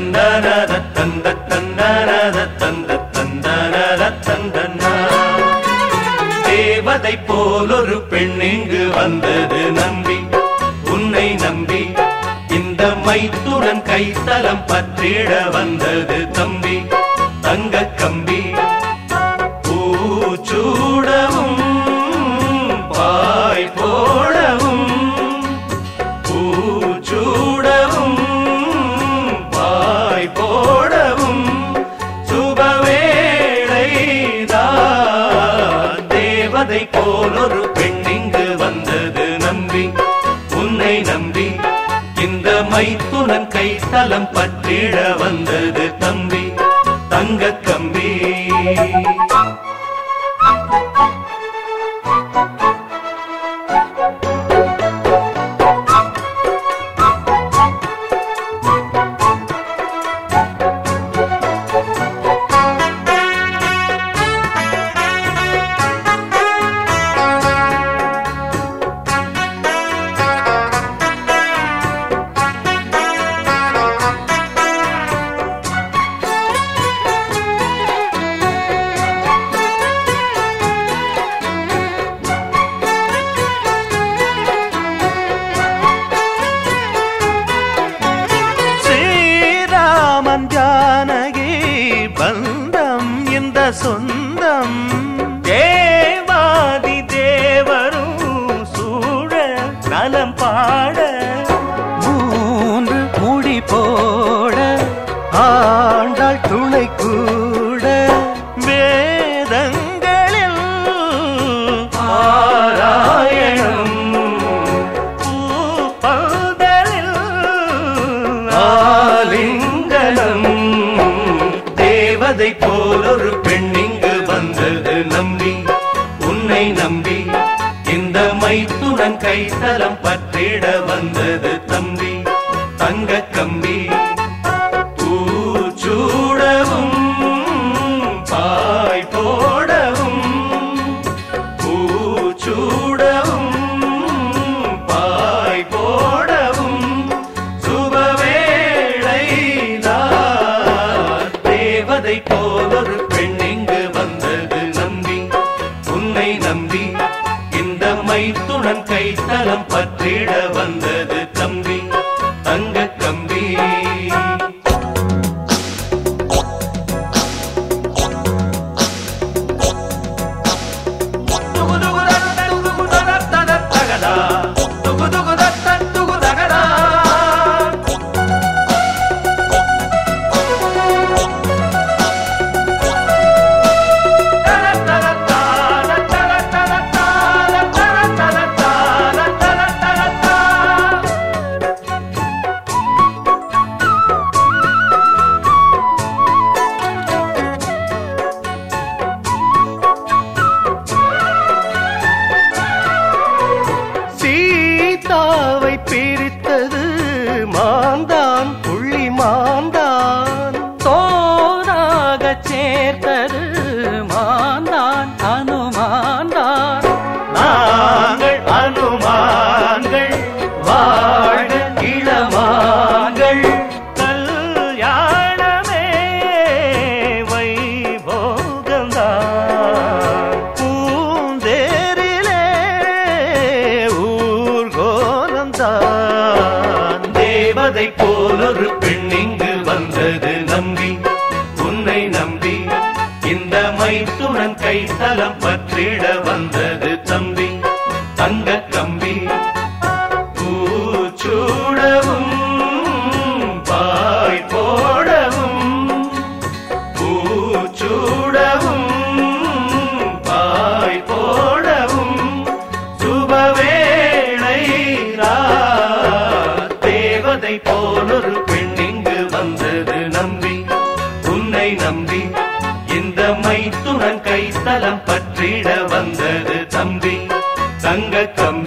தந்தனத தந்த தந்தனத தந்த தந்தனத தந்தனா தேவதை போலொரு பெண் இங்கு வந்தது நம்பி. உன்னை நம்பி இந்த மைத்துடன் கைத்தலம் பற்றிட வந்தது தம்பி. தேவதை போலொரு பெண் இங்கு வந்தது நம்பி. உன்னை நம்பி இந்த மைத்துனன் கைத்தலம் பற்றிட வந்தது தம்பி. தங்க கம்பி. ஜானகி பந்தம் இந்த சொந்தம். தேவாதி அதை போல் ஒரு பெண் இங்கு வந்தது நம்பி. உன்னை நம்பி இந்த மைத்துடன் கைத்தலம் பற்றிட வந்தது தம்பி. தங்க தேவதை போலொரு பெண் இங்கு வந்தது நம்பி. உன்னை நம்பி இந்த மைத்துடன் கைத்தலம் பற்றி வந்ததை போலொரு பெண் இங்கு வந்தது நம்பி. உன்னை நம்பி இந்த மைத்துடன் கைத்தலம் பற்றிட வந்தது தம்பி. தலம் பற்றிட வந்தது தம்பி தங்க கம்